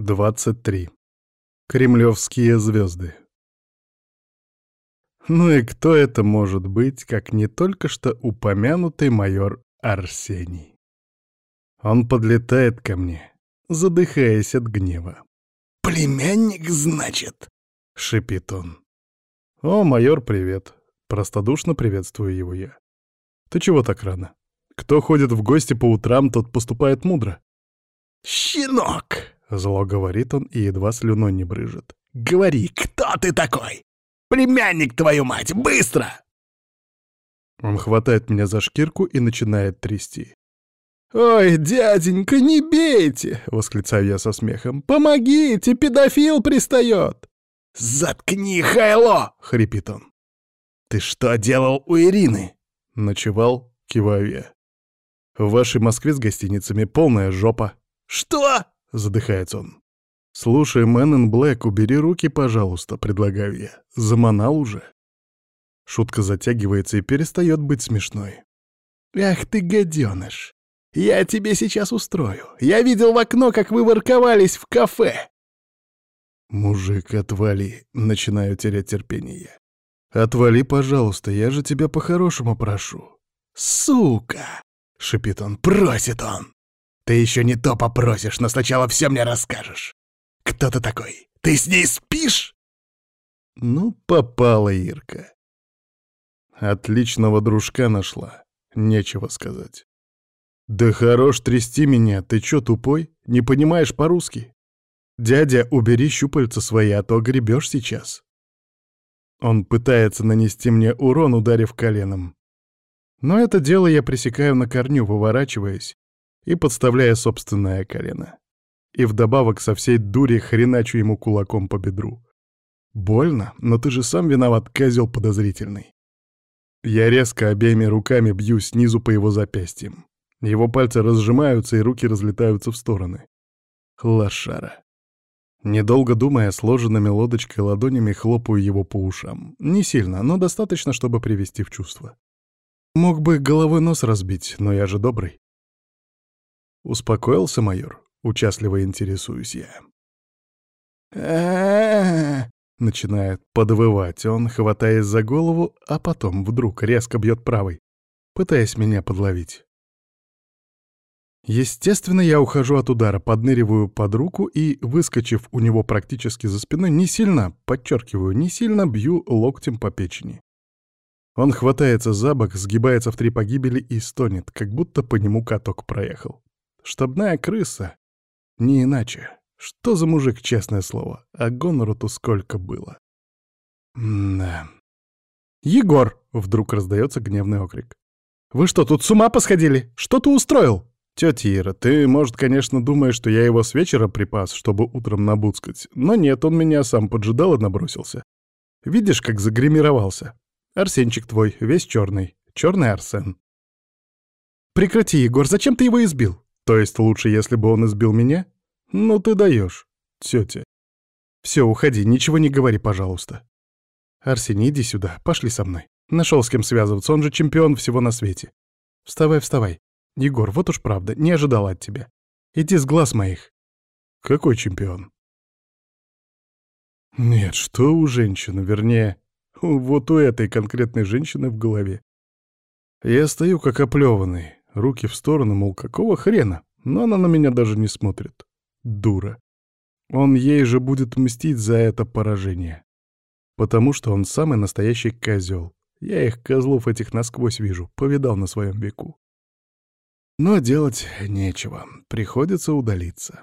23. Кремлевские звезды. Ну и кто это может быть, как не только что упомянутый майор Арсений? Он подлетает ко мне, задыхаясь от гнева. «Племянник, значит?» — шипит он. «О, майор, привет!» — простодушно приветствую его я. «Ты чего так рано? Кто ходит в гости по утрам, тот поступает мудро». «Щенок!» — зло говорит он и едва слюной не брыжет. «Говори, кто ты такой? Племянник, твою мать, быстро!» Он хватает меня за шкирку и начинает трясти. «Ой, дяденька, не бейте!» — восклицаю я со смехом. «Помогите, педофил пристает!» «Заткни, Хайло!» — хрипит он. «Ты что делал у Ирины?» «Ночевал», — киваю я. «В вашей Москве с гостиницами полная жопа». «Что?» — задыхается он. «Слушай, Мэн Блэк, убери руки, пожалуйста», — предлагаю я. «Заманал уже». Шутка затягивается и перестает быть смешной. «Ах ты, гаденыш! Я тебе сейчас устрою. Я видел в окно, как вы ворковались в кафе!» «Мужик, отвали!» — начинаю терять терпение. «Отвали, пожалуйста, я же тебя по-хорошему прошу». «Сука!» — шипит он, просит он. Ты еще не то попросишь, но сначала все мне расскажешь. Кто ты такой? Ты с ней спишь?» Ну, попала Ирка. Отличного дружка нашла. Нечего сказать. «Да хорош трясти меня, ты чё, тупой? Не понимаешь по-русски? Дядя, убери щупальца свои, а то гребешь сейчас». Он пытается нанести мне урон, ударив коленом. Но это дело я пресекаю на корню, выворачиваясь, и подставляя собственное колено. И вдобавок со всей дури хреначу ему кулаком по бедру. Больно, но ты же сам виноват, козел подозрительный. Я резко обеими руками бью снизу по его запястьям. Его пальцы разжимаются, и руки разлетаются в стороны. Лошара. Недолго думая, сложенными лодочкой ладонями хлопаю его по ушам. Не сильно, но достаточно, чтобы привести в чувство. Мог бы головой нос разбить, но я же добрый. Успокоился майор? Участливо интересуюсь я. Начинает подвывать он, хватаясь за голову, а потом вдруг резко бьет правой, пытаясь меня подловить. Естественно, я ухожу от удара, подныриваю под руку и, выскочив у него практически за спиной, не сильно, подчеркиваю, не сильно бью локтем по печени. Он хватается за бок, сгибается в три погибели и стонет, как будто по нему каток проехал. Штабная крыса. Не иначе. Что за мужик, честное слово. А гонору-то сколько было. да. «Егор!» — вдруг раздается гневный окрик. «Вы что, тут с ума посходили? Что ты устроил?» «Тетя Ира, ты, может, конечно, думаешь, что я его с вечера припас, чтобы утром набуцкать, но нет, он меня сам поджидал и набросился. Видишь, как загримировался? Арсенчик твой, весь черный, черный Арсен». «Прекрати, Егор, зачем ты его избил?» То есть лучше, если бы он избил меня? Ну ты даешь, тетя. Все, уходи, ничего не говори, пожалуйста. Арсений, иди сюда, пошли со мной. Нашел с кем связываться, он же чемпион всего на свете. Вставай, вставай. Егор, вот уж правда, не ожидал от тебя. Иди с глаз моих. Какой чемпион? Нет, что у женщины, вернее, вот у этой конкретной женщины в голове. Я стою как оплеванный, Руки в сторону, мол, какого хрена? Но она на меня даже не смотрит. Дура. Он ей же будет мстить за это поражение. Потому что он самый настоящий козел. Я их, козлов этих, насквозь вижу, повидал на своем веку. Но делать нечего, приходится удалиться.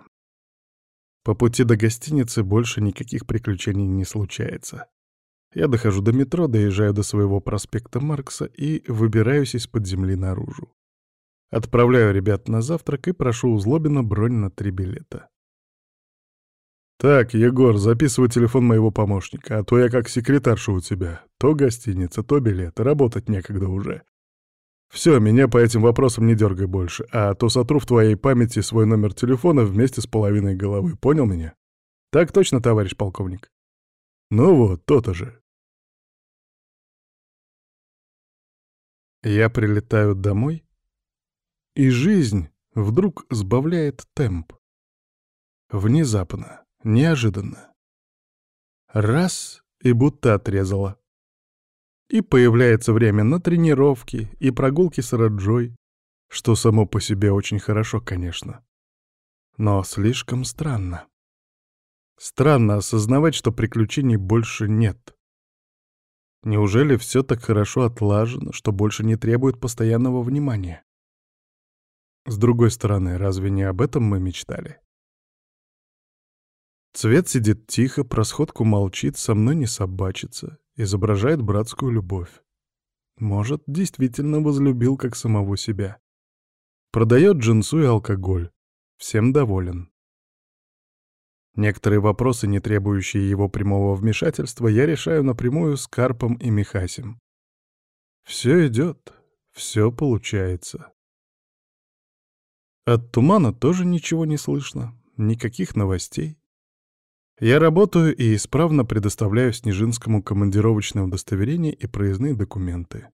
По пути до гостиницы больше никаких приключений не случается. Я дохожу до метро, доезжаю до своего проспекта Маркса и выбираюсь из-под земли наружу. Отправляю ребят на завтрак и прошу у Злобина бронь на три билета. «Так, Егор, записывай телефон моего помощника, а то я как секретарша у тебя. То гостиница, то билет, работать некогда уже. Все, меня по этим вопросам не дергай больше, а то сотру в твоей памяти свой номер телефона вместе с половиной головы, понял меня? Так точно, товарищ полковник?» «Ну вот, то-то же». Я прилетаю домой и жизнь вдруг сбавляет темп. Внезапно, неожиданно. Раз — и будто отрезало. И появляется время на тренировки и прогулки с Раджой, что само по себе очень хорошо, конечно. Но слишком странно. Странно осознавать, что приключений больше нет. Неужели все так хорошо отлажено, что больше не требует постоянного внимания? С другой стороны, разве не об этом мы мечтали? Цвет сидит тихо, про сходку молчит, со мной не собачится, изображает братскую любовь. Может, действительно возлюбил как самого себя. Продает джинсу и алкоголь. Всем доволен. Некоторые вопросы, не требующие его прямого вмешательства, я решаю напрямую с Карпом и Михасем. Все идет, все получается. От тумана тоже ничего не слышно, никаких новостей. Я работаю и исправно предоставляю Снежинскому командировочное удостоверение и проездные документы.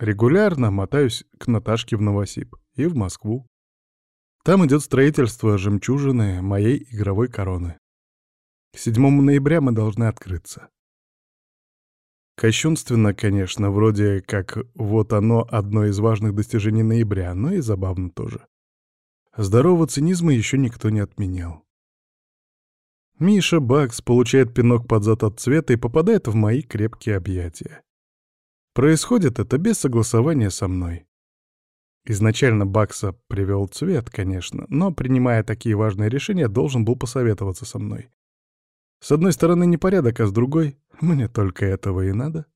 Регулярно мотаюсь к Наташке в Новосиб и в Москву. Там идет строительство жемчужины моей игровой короны. К 7 ноября мы должны открыться. Кощунственно, конечно, вроде как вот оно одно из важных достижений ноября, но и забавно тоже. Здорового цинизма еще никто не отменял. Миша Бакс получает пинок под зад от цвета и попадает в мои крепкие объятия. Происходит это без согласования со мной. Изначально Бакса привел цвет, конечно, но, принимая такие важные решения, должен был посоветоваться со мной. С одной стороны непорядок, а с другой — мне только этого и надо.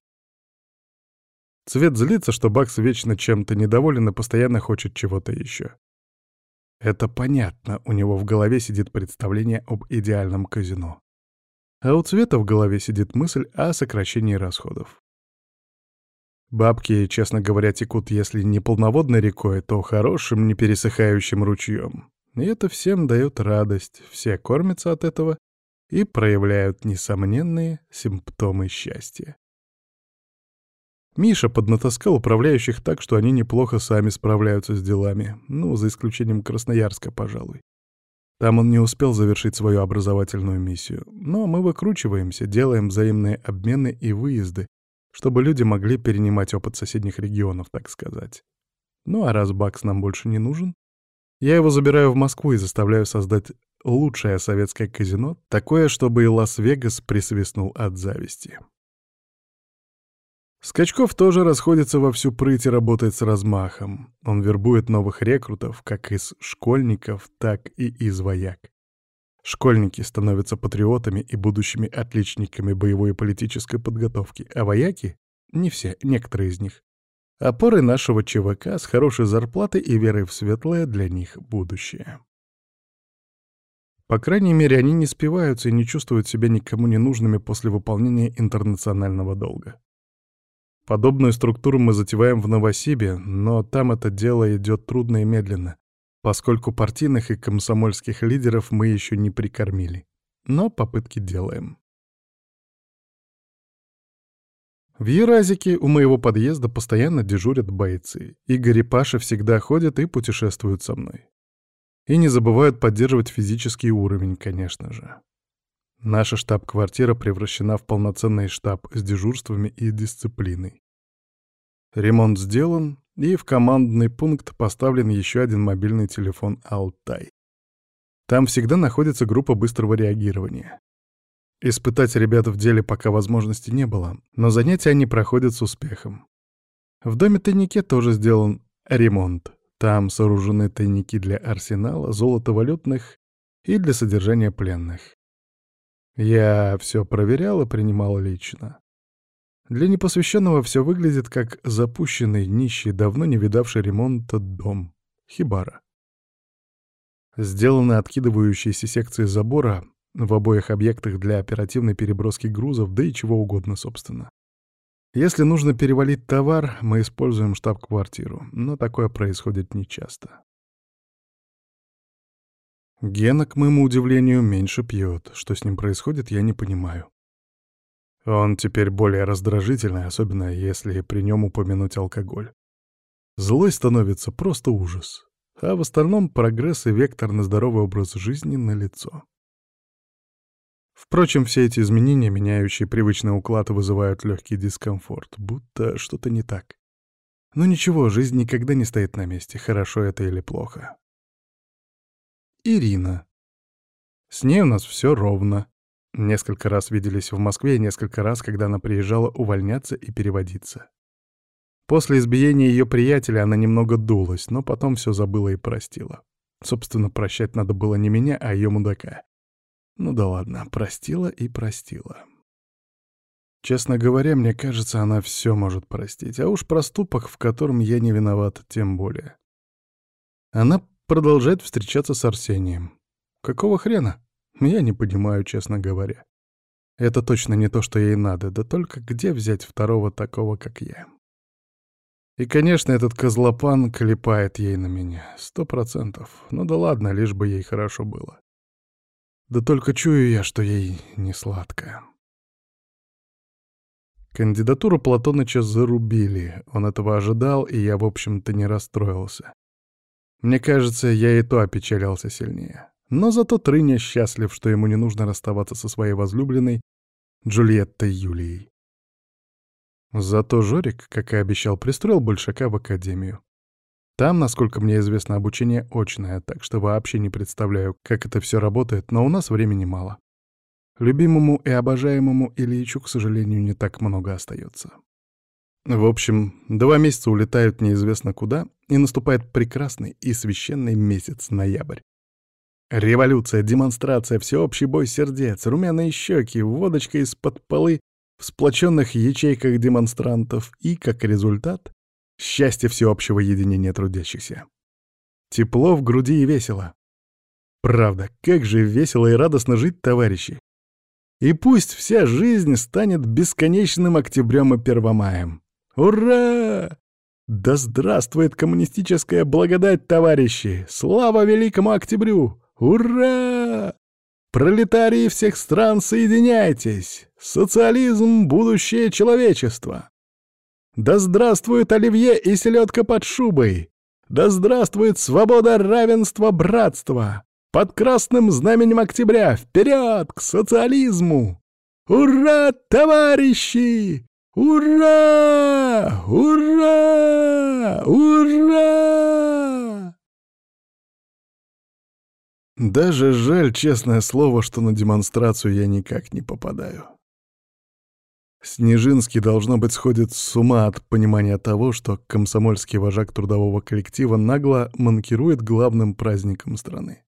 Цвет злится, что Бакс вечно чем-то недоволен и постоянно хочет чего-то еще. Это понятно, у него в голове сидит представление об идеальном казино. А у Цвета в голове сидит мысль о сокращении расходов. Бабки, честно говоря, текут, если не полноводной рекой, то хорошим, не пересыхающим ручьем. И это всем дает радость, все кормятся от этого и проявляют несомненные симптомы счастья. Миша поднатаскал управляющих так, что они неплохо сами справляются с делами, ну, за исключением Красноярска, пожалуй. Там он не успел завершить свою образовательную миссию, но мы выкручиваемся, делаем взаимные обмены и выезды, чтобы люди могли перенимать опыт соседних регионов, так сказать. Ну а раз Бакс нам больше не нужен, я его забираю в Москву и заставляю создать лучшее советское казино, такое, чтобы и Лас-Вегас присвистнул от зависти. Скачков тоже расходится во всю прыть и работает с размахом. Он вербует новых рекрутов, как из школьников, так и из вояк. Школьники становятся патриотами и будущими отличниками боевой и политической подготовки, а вояки — не все, некоторые из них — опоры нашего ЧВК с хорошей зарплатой и верой в светлое для них будущее. По крайней мере, они не спиваются и не чувствуют себя никому не нужными после выполнения интернационального долга. Подобную структуру мы затеваем в Новосибе, но там это дело идет трудно и медленно, поскольку партийных и комсомольских лидеров мы еще не прикормили. Но попытки делаем. В Еразике у моего подъезда постоянно дежурят бойцы. Игорь и Паша всегда ходят и путешествуют со мной. И не забывают поддерживать физический уровень, конечно же. Наша штаб-квартира превращена в полноценный штаб с дежурствами и дисциплиной. Ремонт сделан, и в командный пункт поставлен еще один мобильный телефон «Алтай». Там всегда находится группа быстрого реагирования. Испытать ребят в деле пока возможности не было, но занятия они проходят с успехом. В доме-тайнике тоже сделан ремонт. Там сооружены тайники для арсенала, золотовалютных и для содержания пленных. Я все проверял и принимал лично. Для непосвященного все выглядит как запущенный, нищий, давно не видавший ремонта дом. Хибара. Сделаны откидывающиеся секции забора в обоих объектах для оперативной переброски грузов, да и чего угодно, собственно. Если нужно перевалить товар, мы используем штаб-квартиру, но такое происходит нечасто. Гена, к моему удивлению, меньше пьет. Что с ним происходит, я не понимаю. Он теперь более раздражительный, особенно если при нем упомянуть алкоголь. Злой становится просто ужас. а в остальном прогресс и вектор на здоровый образ жизни налицо. Впрочем, все эти изменения, меняющие привычный уклад, вызывают легкий дискомфорт, будто что-то не так. Но ничего, жизнь никогда не стоит на месте, хорошо это или плохо. Ирина. С ней у нас все ровно. Несколько раз виделись в Москве и несколько раз, когда она приезжала увольняться и переводиться. После избиения ее приятеля она немного дулась, но потом все забыла и простила. Собственно, прощать надо было не меня, а ее мудака. Ну да ладно, простила и простила. Честно говоря, мне кажется, она все может простить, а уж проступок, в котором я не виноват, тем более. Она продолжает встречаться с Арсением. Какого хрена? Я не понимаю, честно говоря. Это точно не то, что ей надо, да только где взять второго такого, как я? И, конечно, этот козлопан клепает ей на меня. Сто процентов. Ну да ладно, лишь бы ей хорошо было. Да только чую я, что ей не сладко. Кандидатуру Платоныча зарубили. Он этого ожидал, и я, в общем-то, не расстроился. Мне кажется, я и то опечалился сильнее. Но зато Трыня счастлив, что ему не нужно расставаться со своей возлюбленной Джульеттой Юлией. Зато Жорик, как и обещал, пристроил Большака в академию. Там, насколько мне известно, обучение очное, так что вообще не представляю, как это все работает, но у нас времени мало. Любимому и обожаемому Ильичу, к сожалению, не так много остается. В общем, два месяца улетают неизвестно куда, и наступает прекрасный и священный месяц ноябрь. Революция, демонстрация, всеобщий бой сердец, румяные щеки, водочка из-под полы в сплоченных ячейках демонстрантов и, как результат, Счастье всеобщего единения трудящихся. Тепло в груди и весело. Правда, как же весело и радостно жить, товарищи. И пусть вся жизнь станет бесконечным октябрем и первомаем. Ура! Да здравствует коммунистическая благодать, товарищи! Слава великому октябрю! Ура! Пролетарии всех стран, соединяйтесь! Социализм — будущее человечества! Да здравствует оливье и селедка под шубой! Да здравствует свобода, равенство, братство! Под красным знаменем октября вперед к социализму! Ура, товарищи! Ура! Ура! Ура! Даже жаль, честное слово, что на демонстрацию я никак не попадаю. Снежинский, должно быть, сходит с ума от понимания того, что комсомольский вожак трудового коллектива нагло манкирует главным праздником страны.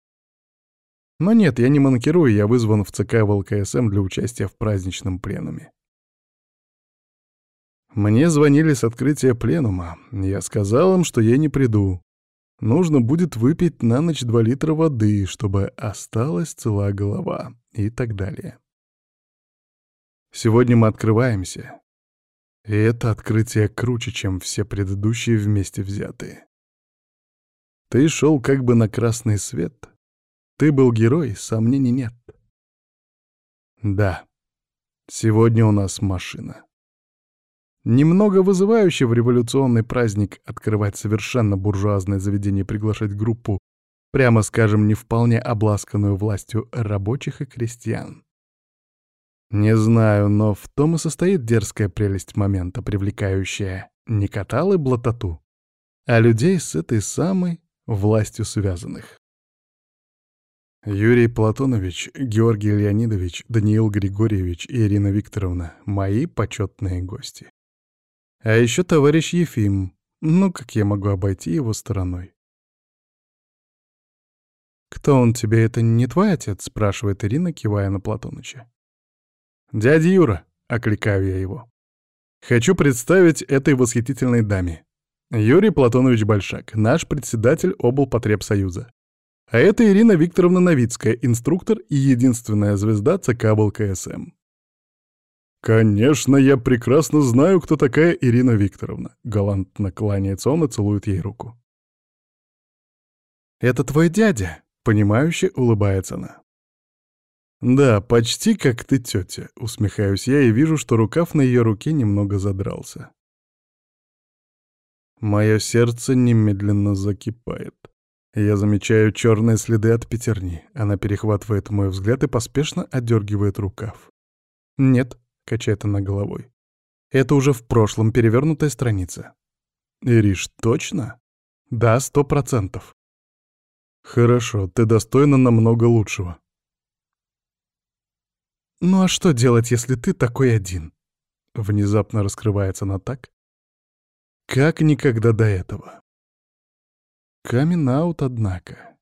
Но нет, я не манкирую, я вызван в ЦК ВЛКСМ для участия в праздничном пленуме. Мне звонили с открытия пленума. Я сказал им, что я не приду. Нужно будет выпить на ночь два литра воды, чтобы осталась цела голова и так далее. Сегодня мы открываемся. И это открытие круче, чем все предыдущие вместе взятые. Ты шел как бы на красный свет. Ты был герой, сомнений нет. Да, сегодня у нас машина. Немного вызывающе в революционный праздник открывать совершенно буржуазное заведение и приглашать группу, прямо скажем, не вполне обласканную властью рабочих и крестьян. Не знаю, но в том и состоит дерзкая прелесть момента, привлекающая не каталы блатоту, а людей с этой самой властью связанных. Юрий Платонович, Георгий Леонидович, Даниил Григорьевич и Ирина Викторовна — мои почетные гости. А еще товарищ Ефим. Ну, как я могу обойти его стороной? «Кто он тебе, это не твой отец?» — спрашивает Ирина, кивая на Платоныча. «Дядя Юра», — окликаю я его. «Хочу представить этой восхитительной даме. Юрий Платонович Большак, наш председатель облпотребсоюза. А это Ирина Викторовна Новицкая, инструктор и единственная звезда ЦК ВЛКСМ». «Конечно, я прекрасно знаю, кто такая Ирина Викторовна», — галантно кланяется он и целует ей руку. «Это твой дядя», — понимающе улыбается она. «Да, почти как ты, тетя», — усмехаюсь я и вижу, что рукав на ее руке немного задрался. Мое сердце немедленно закипает. Я замечаю черные следы от пятерни. Она перехватывает мой взгляд и поспешно отдергивает рукав. «Нет», — качает она головой. «Это уже в прошлом перевернутая страница». «Ириш, точно?» «Да, сто процентов». «Хорошо, ты достойна намного лучшего». «Ну а что делать, если ты такой один?» Внезапно раскрывается она так, как никогда до этого. Камин-аут, однако.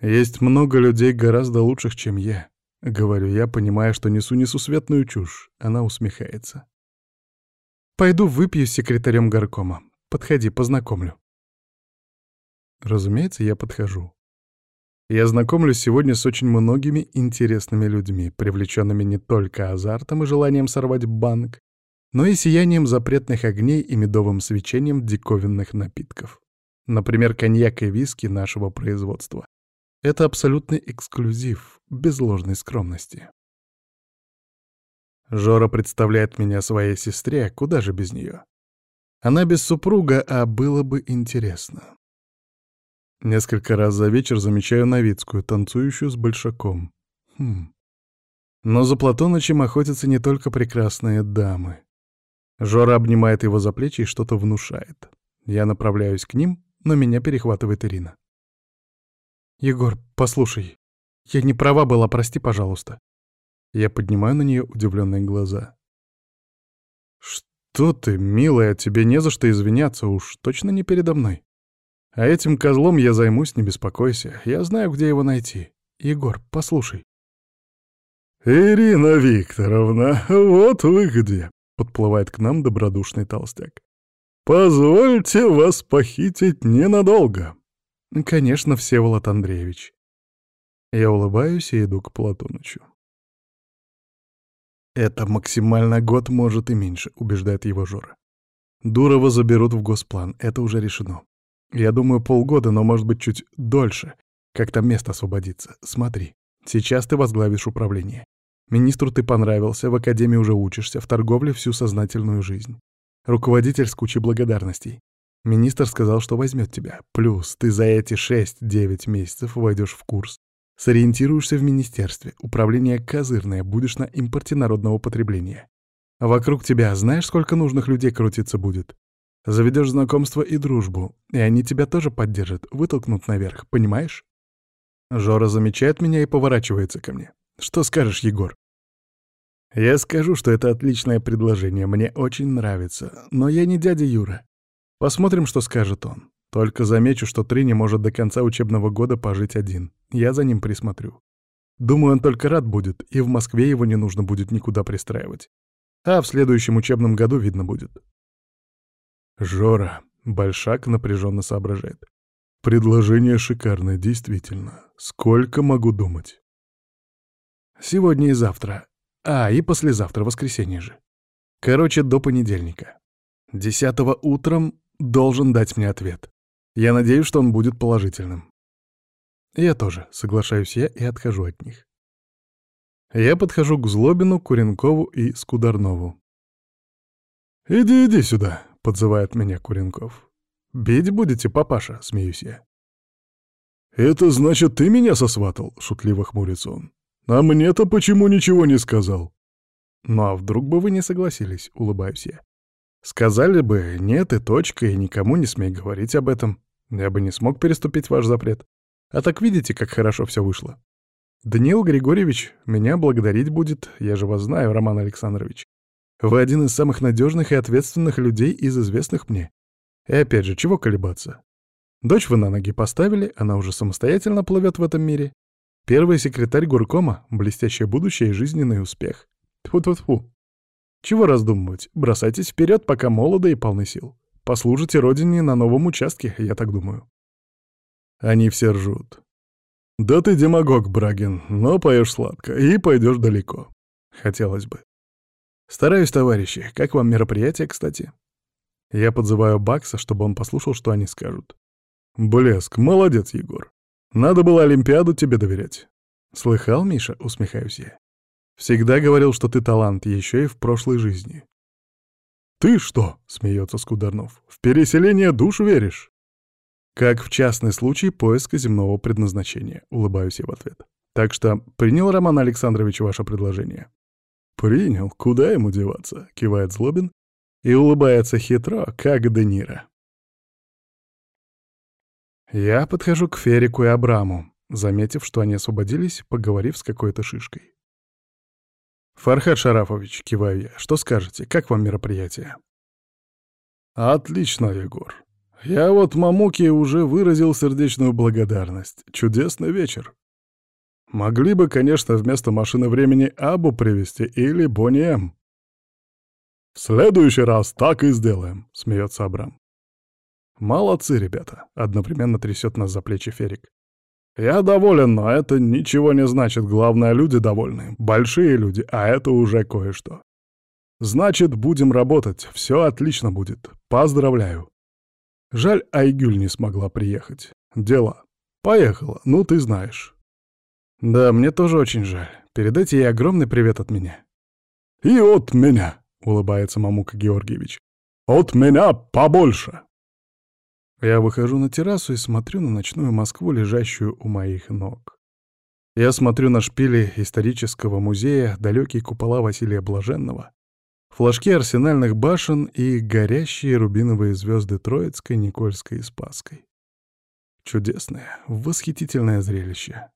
Есть много людей гораздо лучших, чем я. Говорю я, понимая, что несу несусветную чушь. Она усмехается. Пойду выпью с секретарем горкома. Подходи, познакомлю. Разумеется, я подхожу. Я знакомлюсь сегодня с очень многими интересными людьми, привлеченными не только азартом и желанием сорвать банк, но и сиянием запретных огней и медовым свечением диковинных напитков. Например, коньяк и виски нашего производства. Это абсолютный эксклюзив, без ложной скромности. Жора представляет меня своей сестре, куда же без нее. Она без супруга, а было бы интересно. Несколько раз за вечер замечаю Новицкую, танцующую с большаком. Хм. Но за Платонычем охотятся не только прекрасные дамы. Жора обнимает его за плечи и что-то внушает. Я направляюсь к ним, но меня перехватывает Ирина. «Егор, послушай, я не права была, прости, пожалуйста». Я поднимаю на нее удивленные глаза. «Что ты, милая, тебе не за что извиняться, уж точно не передо мной. А этим козлом я займусь, не беспокойся. Я знаю, где его найти. Егор, послушай». «Ирина Викторовна, вот вы где!» — подплывает к нам добродушный толстяк. «Позвольте вас похитить ненадолго». «Конечно, Всеволод Андреевич». Я улыбаюсь и иду к Платонычу. «Это максимально год, может и меньше», — убеждает его Жора. «Дурова заберут в госплан, это уже решено. Я думаю, полгода, но, может быть, чуть дольше, как там место освободится. Смотри, сейчас ты возглавишь управление. Министру ты понравился, в академии уже учишься, в торговле всю сознательную жизнь. Руководитель с кучей благодарностей. Министр сказал, что возьмет тебя. Плюс ты за эти 6-9 месяцев войдешь в курс. Сориентируешься в министерстве. Управление козырное, будешь на импорте народного потребления. Вокруг тебя знаешь, сколько нужных людей крутиться будет? Заведешь знакомство и дружбу, и они тебя тоже поддержат, вытолкнут наверх, понимаешь? Жора замечает меня и поворачивается ко мне. Что скажешь, Егор? Я скажу, что это отличное предложение, мне очень нравится, но я не дядя Юра. Посмотрим, что скажет он. Только замечу, что Три не может до конца учебного года пожить один. Я за ним присмотрю. Думаю, он только рад будет, и в Москве его не нужно будет никуда пристраивать. А в следующем учебном году видно будет. Жора, Большак напряженно соображает. Предложение шикарное, действительно. Сколько могу думать? Сегодня и завтра. А, и послезавтра, воскресенье же. Короче, до понедельника. Десятого утром должен дать мне ответ. Я надеюсь, что он будет положительным. Я тоже, соглашаюсь я и отхожу от них. Я подхожу к Злобину, Куренкову и Скударнову. «Иди, иди сюда», — подзывает меня Куренков. «Бить будете, папаша?» — смеюсь я. «Это значит, ты меня сосватал?» — шутливо хмурится он. «А мне-то почему ничего не сказал?» «Ну а вдруг бы вы не согласились?» — улыбаюсь я. «Сказали бы «нет» и точка, и никому не смей говорить об этом. Я бы не смог переступить ваш запрет. А так видите, как хорошо все вышло. Даниил Григорьевич меня благодарить будет, я же вас знаю, Роман Александрович. Вы один из самых надежных и ответственных людей из известных мне. И опять же, чего колебаться? Дочь вы на ноги поставили, она уже самостоятельно плывет в этом мире. Первый секретарь горкома — блестящее будущее и жизненный успех. Тьфу-тьфу-тьфу. Чего раздумывать? Бросайтесь вперед, пока молоды и полны сил. Послужите родине на новом участке, я так думаю. Они все ржут. Да ты демагог, Брагин, но поешь сладко и пойдешь далеко. Хотелось бы. Стараюсь, товарищи. Как вам мероприятие, кстати? Я подзываю Бакса, чтобы он послушал, что они скажут. Блеск, молодец, Егор. Надо было Олимпиаду тебе доверять. Слыхал, Миша? Усмехаюсь я. Всегда говорил, что ты талант, еще и в прошлой жизни. Ты что? Смеется Скударнов. В переселение душ веришь? Как в частный случай поиска земного предназначения, улыбаюсь я в ответ. Так что принял Роман Александрович ваше предложение? Принял, куда ему деваться, кивает Злобин и улыбается хитро, как Де Ниро. Я подхожу к Ферику и Абраму, заметив, что они освободились, поговорив с какой-то шишкой. «Фархад Шарафович», — киваю я, — «что скажете? Как вам мероприятие?» «Отлично, Егор. Я вот Мамуке уже выразил сердечную благодарность. Чудесный вечер. Могли бы, конечно, вместо машины времени Абу привезти или Бонни М. «В следующий раз так и сделаем», — смеется Абрам. «Молодцы, ребята», — одновременно трясет нас за плечи Ферик. «Я доволен, но это ничего не значит. Главное, люди довольны. Большие люди, а это уже кое-что. Значит, будем работать. Все отлично будет. Поздравляю». Жаль, Айгюль не смогла приехать. Дела. Поехала, ну ты знаешь. Да, мне тоже очень жаль. Передайте ей огромный привет от меня. И от меня, улыбается Мамука Георгиевич. От меня побольше. Я выхожу на террасу и смотрю на ночную Москву, лежащую у моих ног. Я смотрю на шпили исторического музея, далекие купола Василия Блаженного, флажки арсенальных башен и горящие рубиновые звезды Троицкой, Никольской и Спасской. Чудесное, восхитительное зрелище.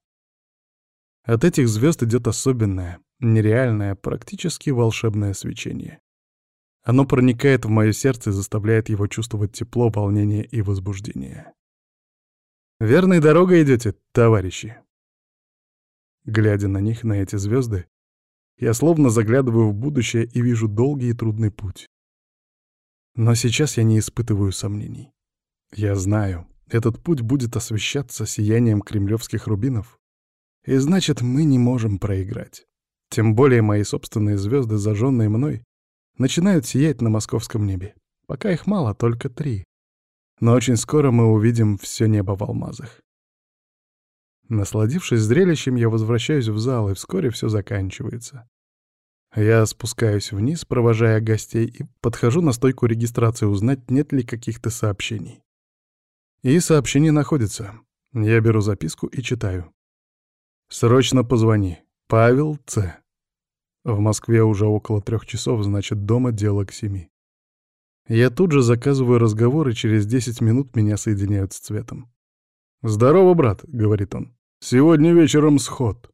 От этих звезд идет особенное, нереальное, практически волшебное свечение. Оно проникает в мое сердце и заставляет его чувствовать тепло, волнение и возбуждение. «Верной дорогой идете, товарищи!» Глядя на них, на эти звезды, я словно заглядываю в будущее и вижу долгий и трудный путь. Но сейчас я не испытываю сомнений. Я знаю, этот путь будет освещаться сиянием кремлевских рубинов, и значит, мы не можем проиграть. Тем более мои собственные звезды, зажженные мной, начинают сиять на московском небе. Пока их мало, только три. Но очень скоро мы увидим все небо в алмазах. Насладившись зрелищем, я возвращаюсь в зал, и вскоре все заканчивается. Я спускаюсь вниз, провожая гостей, и подхожу на стойку регистрации узнать, нет ли каких-то сообщений. И сообщение находится. Я беру записку и читаю. «Срочно позвони. Павел Ц. В Москве уже около трех часов, значит, дома дело к семи. Я тут же заказываю разговор, и через десять минут меня соединяют с Цветом. «Здорово, брат», — говорит он. «Сегодня вечером сход».